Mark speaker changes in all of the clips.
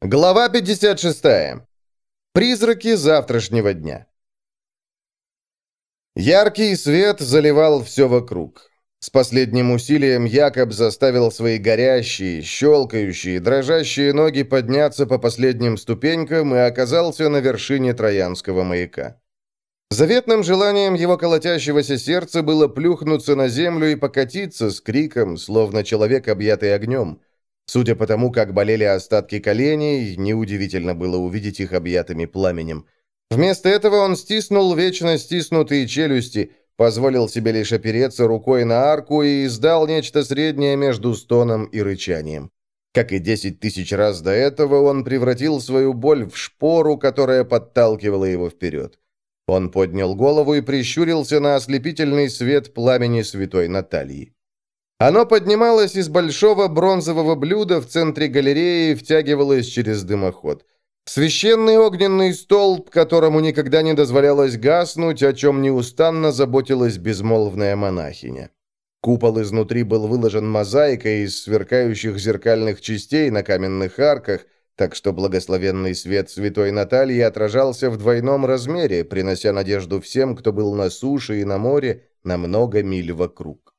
Speaker 1: Глава 56. Призраки завтрашнего дня. Яркий свет заливал все вокруг. С последним усилием Якоб заставил свои горящие, щелкающие, дрожащие ноги подняться по последним ступенькам и оказался на вершине Троянского маяка. Заветным желанием его колотящегося сердца было плюхнуться на землю и покатиться с криком, словно человек, объятый огнем – Судя по тому, как болели остатки коленей, неудивительно было увидеть их объятыми пламенем. Вместо этого он стиснул вечно стиснутые челюсти, позволил себе лишь опереться рукой на арку и издал нечто среднее между стоном и рычанием. Как и десять тысяч раз до этого, он превратил свою боль в шпору, которая подталкивала его вперед. Он поднял голову и прищурился на ослепительный свет пламени святой Натальи. Оно поднималось из большого бронзового блюда в центре галереи и втягивалось через дымоход. Священный огненный столб, которому никогда не дозволялось гаснуть, о чем неустанно заботилась безмолвная монахиня. Купол изнутри был выложен мозаикой из сверкающих зеркальных частей на каменных арках, так что благословенный свет святой Натальи отражался в двойном размере, принося надежду всем, кто был на суше и на море на много миль вокруг.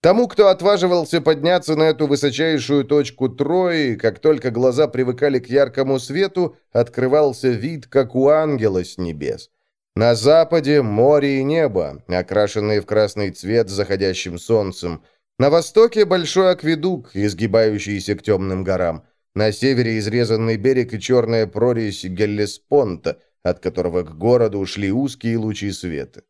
Speaker 1: Тому, кто отваживался подняться на эту высочайшую точку Трои, как только глаза привыкали к яркому свету, открывался вид, как у ангела с небес. На западе море и небо, окрашенные в красный цвет заходящим солнцем. На востоке большой акведук, изгибающийся к темным горам. На севере изрезанный берег и черная прорезь Геллеспонта, от которого к городу шли узкие лучи света.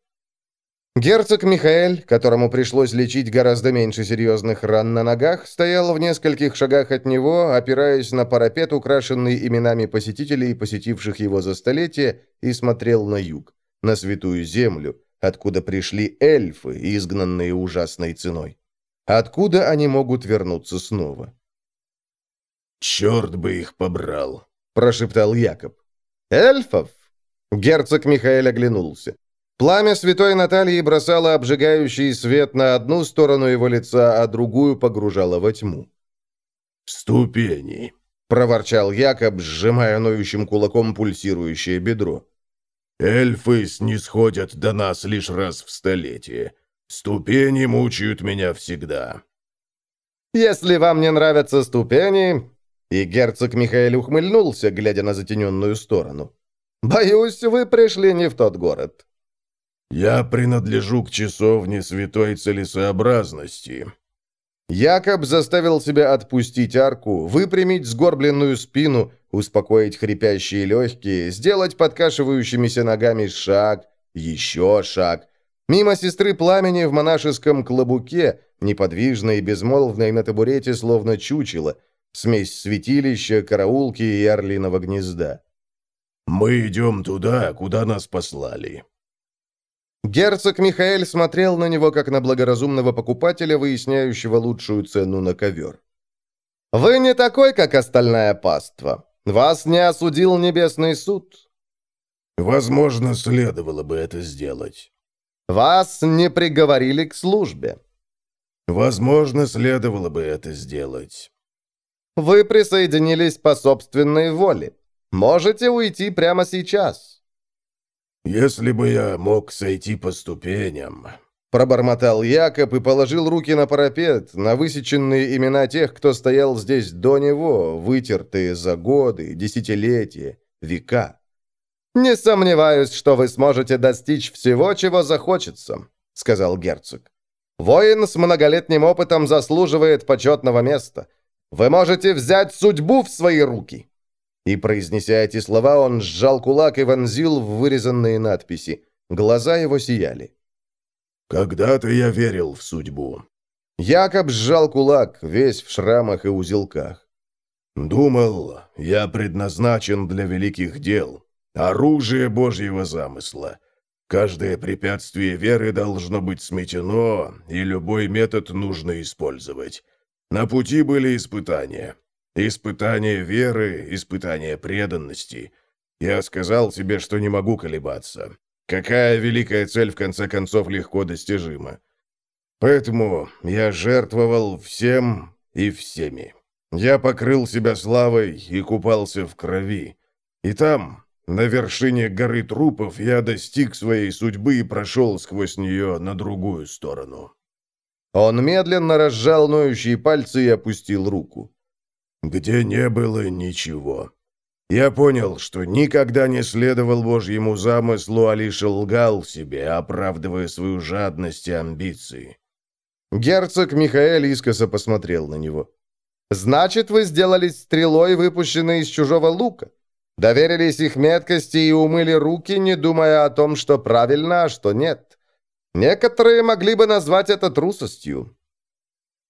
Speaker 1: Герцог Михаэль, которому пришлось лечить гораздо меньше серьезных ран на ногах, стоял в нескольких шагах от него, опираясь на парапет, украшенный именами посетителей, посетивших его за столетие, и смотрел на юг, на святую землю, откуда пришли эльфы, изгнанные ужасной ценой. Откуда они могут вернуться снова?
Speaker 2: «Черт бы их побрал!»
Speaker 1: – прошептал Якоб. «Эльфов?» Герцог Михаэль оглянулся. Пламя святой Натальи бросало обжигающий свет на одну сторону его лица, а другую погружало во тьму.
Speaker 2: «Ступени!»
Speaker 1: — проворчал Якоб, сжимая ноющим кулаком пульсирующее бедро.
Speaker 2: «Эльфы снисходят до нас лишь раз в столетие. Ступени мучают меня всегда».
Speaker 1: «Если вам не нравятся ступени...» И герцог Михаил ухмыльнулся, глядя на затененную сторону. «Боюсь, вы пришли не в тот город».
Speaker 2: «Я принадлежу к часовне святой целесообразности».
Speaker 1: Якоб заставил себя отпустить арку, выпрямить сгорбленную спину, успокоить хрипящие легкие, сделать подкашивающимися ногами шаг, еще шаг. Мимо сестры пламени в монашеском клобуке, неподвижной и безмолвной на табурете, словно чучело, смесь святилища, караулки и орлиного гнезда.
Speaker 2: «Мы идем туда, куда нас послали»,
Speaker 1: Герцог Михаэль смотрел на него, как на благоразумного покупателя, выясняющего лучшую цену на ковер. «Вы не такой, как остальная паства. Вас не осудил небесный суд».
Speaker 2: «Возможно, следовало бы это сделать».
Speaker 1: «Вас не приговорили к службе».
Speaker 2: «Возможно, следовало бы это сделать».
Speaker 1: «Вы присоединились по собственной воле. Можете уйти прямо сейчас».
Speaker 2: «Если бы я мог сойти по ступеням...»
Speaker 1: Пробормотал Якоб и положил руки на парапет, на высеченные имена тех, кто стоял здесь до него, вытертые за годы, десятилетия, века. «Не сомневаюсь, что вы сможете достичь всего, чего захочется», — сказал герцог. «Воин с многолетним опытом заслуживает почетного места. Вы можете взять судьбу в свои руки». И, произнеся эти слова, он сжал кулак и вонзил в вырезанные надписи. Глаза его сияли.
Speaker 2: «Когда-то я верил в судьбу».
Speaker 1: Якоб сжал кулак, весь в шрамах и узелках.
Speaker 2: «Думал, я предназначен для великих дел, оружие Божьего замысла. Каждое препятствие веры должно быть сметено, и любой метод нужно использовать. На пути были испытания. Испытание веры, испытание преданности. Я сказал себе, что не могу колебаться. Какая великая цель, в конце концов, легко достижима. Поэтому я жертвовал всем и всеми. Я покрыл себя славой и купался в крови. И там, на вершине горы трупов, я достиг своей судьбы и прошел сквозь нее на другую сторону».
Speaker 1: Он медленно разжал ноющие пальцы и опустил руку.
Speaker 2: «Где не было ничего. Я понял, что никогда не следовал Божьему замыслу, а лишь лгал себе, оправдывая свою жадность и амбиции».
Speaker 1: Герцог Михаэль искоса посмотрел на него. «Значит, вы сделались стрелой, выпущенной из чужого лука? Доверились их меткости и умыли руки, не думая о том, что правильно, а что нет? Некоторые могли бы назвать это трусостью».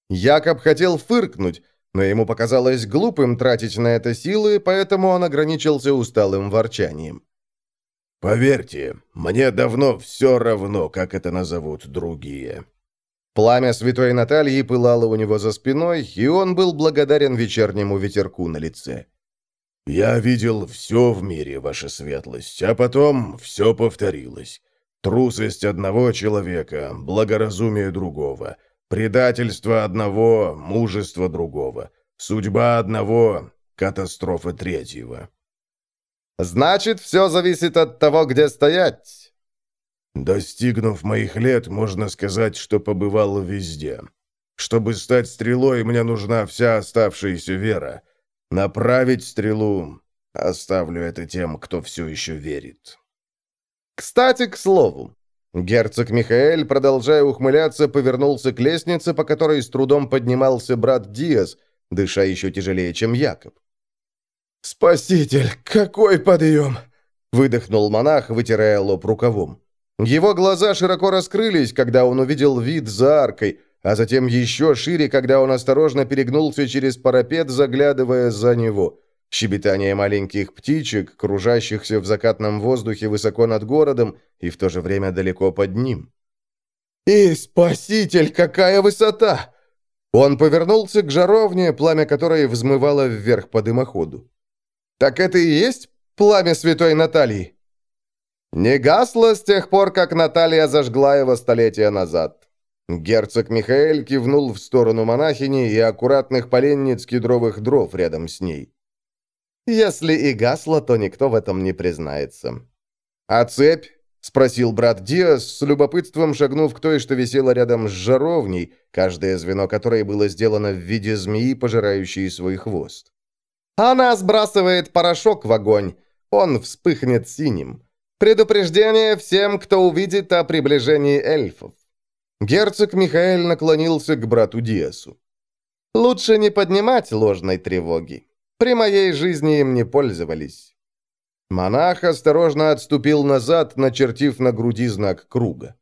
Speaker 1: Якоб хотел фыркнуть, но ему показалось глупым тратить на это силы, поэтому он ограничился усталым ворчанием.
Speaker 2: «Поверьте, мне давно все равно, как это назовут другие».
Speaker 1: Пламя святой Натальи пылало у него за спиной, и он был благодарен вечернему ветерку на лице.
Speaker 2: «Я видел все в мире, ваша светлость, а потом все повторилось. Трусость одного человека, благоразумие другого, предательство одного, мужество другого, судьба одного, катастрофа третьего».
Speaker 1: «Значит, все зависит от того, где стоять».
Speaker 2: Достигнув моих лет, можно сказать, что побывал везде. Чтобы стать стрелой, мне нужна вся оставшаяся вера. Направить стрелу оставлю это тем, кто все еще верит.
Speaker 1: Кстати, к слову, герцог Михаэль, продолжая ухмыляться, повернулся к лестнице, по которой с трудом поднимался брат Диас, дыша еще тяжелее, чем Якоб. «Спаситель, какой подъем!» — выдохнул монах, вытирая лоб рукавом. Его глаза широко раскрылись, когда он увидел вид за аркой, а затем еще шире, когда он осторожно перегнулся через парапет, заглядывая за него. Щебетание маленьких птичек, кружащихся в закатном воздухе высоко над городом и в то же время далеко под ним. «И, спаситель, какая высота!» Он повернулся к жаровне, пламя которой взмывало вверх по дымоходу. «Так это и есть пламя святой Натальи?» Не гасло с тех пор, как Наталья зажгла его столетия назад. Герцог Михаэль кивнул в сторону монахини и аккуратных поленниц кедровых дров рядом с ней. Если и гасло, то никто в этом не признается. «А цепь?» — спросил брат Диас, с любопытством шагнув к той, что висела рядом с жаровней, каждое звено которой было сделано в виде змеи, пожирающей свой хвост. «Она сбрасывает порошок в огонь. Он вспыхнет синим. Предупреждение всем, кто увидит о приближении эльфов. Герцог Михаэль наклонился к брату Диасу. «Лучше не поднимать ложной тревоги. При моей жизни им не пользовались». Монах осторожно отступил назад, начертив на груди знак круга.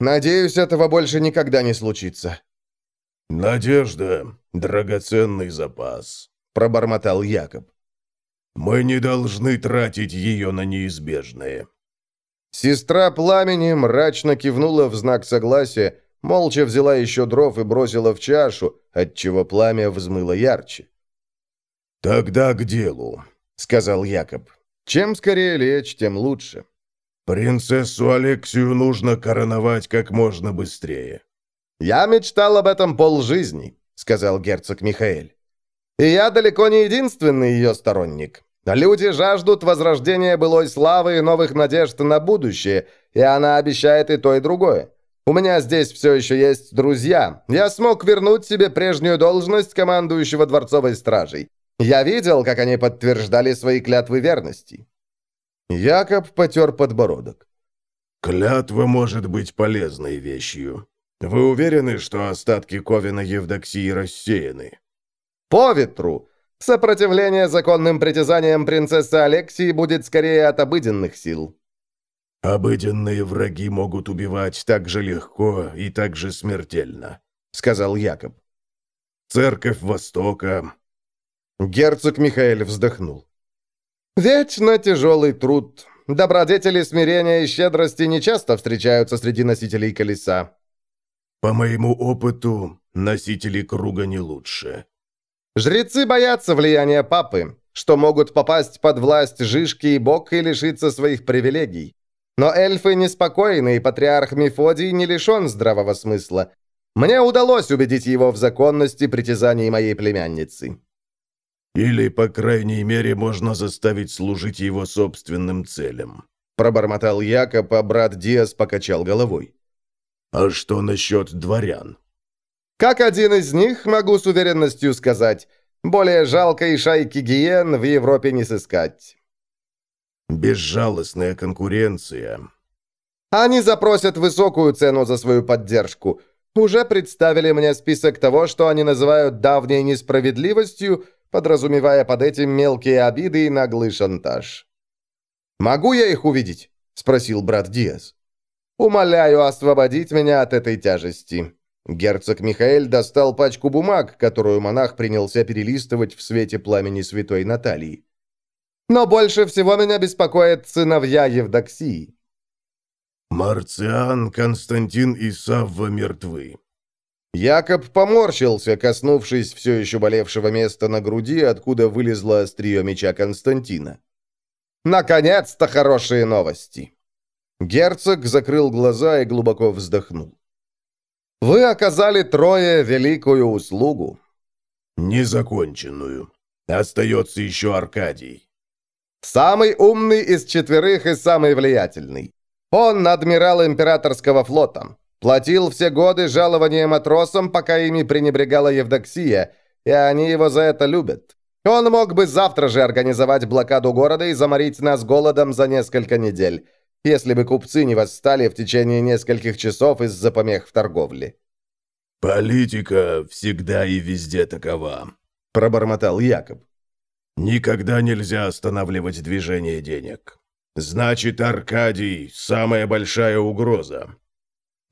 Speaker 1: «Надеюсь, этого больше никогда не случится».
Speaker 2: «Надежда — драгоценный запас», — пробормотал Якоб. Мы не должны тратить ее на неизбежное».
Speaker 1: Сестра пламени мрачно кивнула в знак согласия, молча взяла еще дров и бросила в чашу, отчего пламя взмыло ярче.
Speaker 2: «Тогда к делу», — сказал Якоб.
Speaker 1: «Чем скорее лечь, тем лучше».
Speaker 2: «Принцессу Алексию нужно короновать как можно быстрее».
Speaker 1: «Я мечтал об этом полжизни», — сказал герцог Михаэль. «И я далеко не единственный ее сторонник. Люди жаждут возрождения былой славы и новых надежд на будущее, и она обещает и то, и другое. У меня здесь все еще есть друзья. Я смог вернуть себе прежнюю должность командующего дворцовой стражей. Я видел, как они подтверждали свои клятвы верности». Якоб потер подбородок.
Speaker 2: «Клятва может быть полезной вещью. Вы уверены, что остатки Ковина Евдоксии рассеяны?»
Speaker 1: «По ветру. Сопротивление законным притязаниям принцессы Алексии будет скорее от обыденных сил».
Speaker 2: «Обыденные враги могут убивать так же легко и так же смертельно», — сказал Якоб. «Церковь Востока...»
Speaker 1: Герцог Михаил вздохнул. «Вечно тяжелый труд. Добродетели смирения и щедрости нечасто встречаются среди носителей колеса».
Speaker 2: «По моему опыту, носители круга не лучше»,
Speaker 1: Жрецы боятся влияния папы, что могут попасть под власть Жишки и Бог и лишиться своих привилегий. Но эльфы неспокойны, и патриарх Мефодий не лишен здравого смысла. Мне удалось убедить его в законности притязаний моей племянницы.
Speaker 2: Или, по крайней мере, можно заставить служить его собственным целям.
Speaker 1: Пробормотал Якоб, а брат Диас покачал головой.
Speaker 2: А что насчет дворян?
Speaker 1: Как один из них, могу с уверенностью сказать, более жалкой шайки гиен в Европе не сыскать.
Speaker 2: Безжалостная конкуренция.
Speaker 1: Они запросят высокую цену за свою поддержку. Уже представили мне список того, что они называют давней несправедливостью, подразумевая под этим мелкие обиды и наглый шантаж. «Могу я их увидеть?» — спросил брат Диас. «Умоляю освободить меня от этой тяжести». Герцог Михаэль достал пачку бумаг, которую монах принялся перелистывать в свете пламени святой Натальи. Но больше всего меня беспокоит сыновья Евдоксии».
Speaker 2: «Марциан, Константин и Савва мертвы».
Speaker 1: Якоб поморщился, коснувшись все еще болевшего места на груди, откуда вылезло острие меча Константина. «Наконец-то хорошие новости!» Герцог закрыл глаза и глубоко вздохнул. «Вы оказали трое великую услугу».
Speaker 2: «Незаконченную. Остается еще Аркадий».
Speaker 1: Самый умный из четверых и самый влиятельный. Он адмирал императорского флота. Платил все годы жалования матросам, пока ими пренебрегала Евдоксия, и они его за это любят. Он мог бы завтра же организовать блокаду города и заморить нас голодом за несколько недель, если бы купцы не восстали в течение нескольких часов из-за помех в торговле.
Speaker 2: «Политика всегда и везде такова», — пробормотал Якоб. Никогда нельзя останавливать движение денег. Значит, Аркадий – самая большая угроза.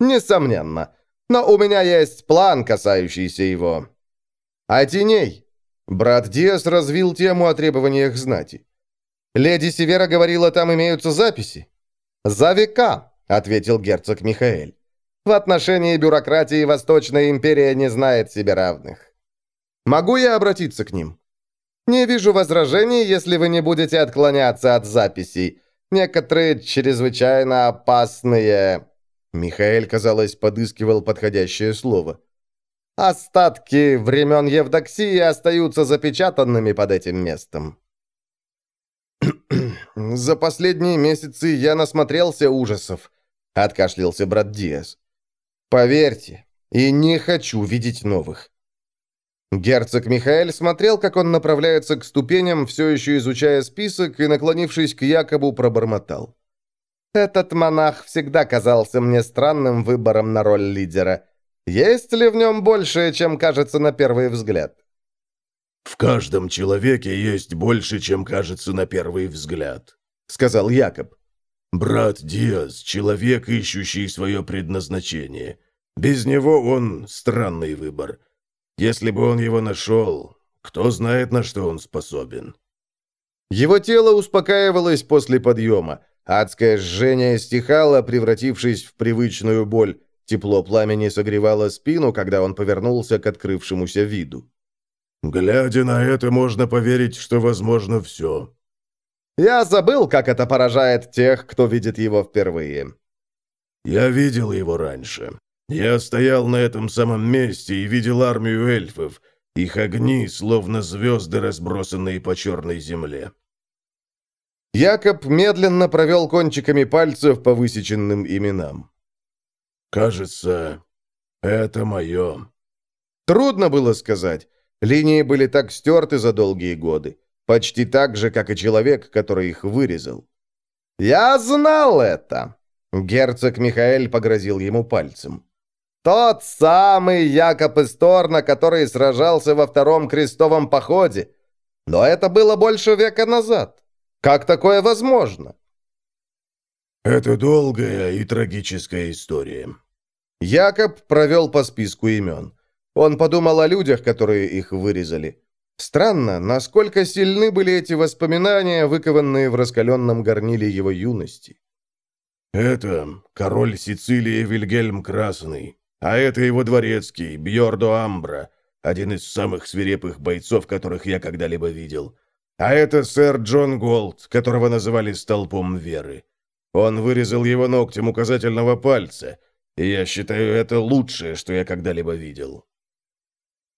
Speaker 1: Несомненно. Но у меня есть план, касающийся его. А теней? Брат Диас развил тему о требованиях знати. Леди Севера говорила, там имеются записи. «За века», — ответил герцог Михаэль. «В отношении бюрократии Восточная империя не знает себе равных. Могу я обратиться к ним?» Не вижу возражений, если вы не будете отклоняться от записей. Некоторые чрезвычайно опасные...» Михаил, казалось, подыскивал подходящее слово. «Остатки времен Евдоксии остаются запечатанными под этим местом». «За последние месяцы я насмотрелся ужасов», — откашлялся брат Диас. «Поверьте, и не хочу видеть новых. Герцог Михаэль смотрел, как он направляется к ступеням, все еще изучая список, и, наклонившись к Якобу, пробормотал. «Этот монах всегда казался мне странным выбором на роль лидера. Есть ли в нем большее, чем кажется на первый взгляд?»
Speaker 2: «В каждом человеке есть больше, чем кажется на первый взгляд», — сказал Якоб. «Брат Диас — человек, ищущий свое предназначение. Без него он странный выбор». Если бы он его нашел, кто знает, на что он способен.
Speaker 1: Его тело успокаивалось после подъема. Адское жжение стихало, превратившись в привычную боль. Тепло пламени согревало спину, когда он повернулся к открывшемуся виду.
Speaker 2: «Глядя на это, можно поверить, что возможно все».
Speaker 1: «Я забыл, как это поражает тех, кто видит его впервые».
Speaker 2: «Я видел его раньше. Я стоял на этом самом месте и видел армию эльфов, их огни, словно звезды, разбросанные по черной земле.
Speaker 1: Якоб медленно провел кончиками пальцев по высеченным именам.
Speaker 2: «Кажется, это мое».
Speaker 1: Трудно было сказать. Линии были так стерты за долгие годы. Почти так же, как и человек, который их вырезал. «Я знал это!» Герцог Михаэль погрозил ему пальцем. Тот самый Якоб из Торна, который сражался во втором крестовом походе. Но это было больше века назад. Как такое возможно?
Speaker 2: Это долгая и трагическая история.
Speaker 1: Якоб провел по списку имен. Он подумал о людях, которые их вырезали. Странно, насколько сильны были эти воспоминания, выкованные в раскаленном горниле его юности.
Speaker 2: «Это король Сицилии Вильгельм Красный, а это его дворецкий, Бьордо Амбра, один из самых свирепых бойцов, которых я когда-либо видел. А это сэр Джон Голд, которого называли «столпом веры». Он вырезал его ногтем указательного пальца. И я считаю, это лучшее, что я когда-либо видел».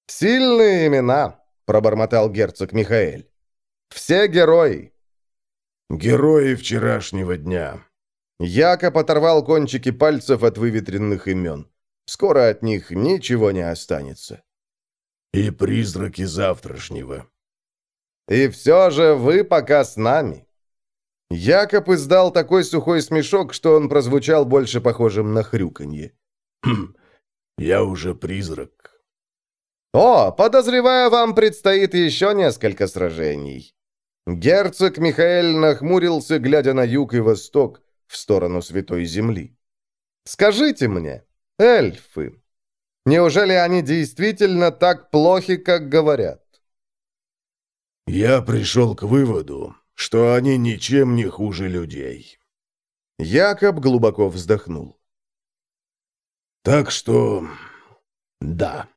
Speaker 1: «Сильные имена», — пробормотал герцог Михаэль. «Все герои».
Speaker 2: «Герои вчерашнего дня».
Speaker 1: Якоб оторвал кончики пальцев от выветренных имен. Скоро от них ничего не останется.
Speaker 2: «И призраки завтрашнего».
Speaker 1: «И все же вы пока с нами». Якоб издал такой сухой смешок, что он прозвучал больше похожим на хрюканье.
Speaker 2: «Хм, я уже призрак».
Speaker 1: «О, подозреваю, вам предстоит еще несколько сражений». Герцог Михаэль нахмурился, глядя на юг и восток, в сторону Святой Земли. «Скажите мне, эльфы, неужели они действительно так плохи, как говорят?»
Speaker 2: «Я пришел к выводу, что они ничем не хуже людей».
Speaker 1: Якоб глубоко вздохнул.
Speaker 2: «Так что... да».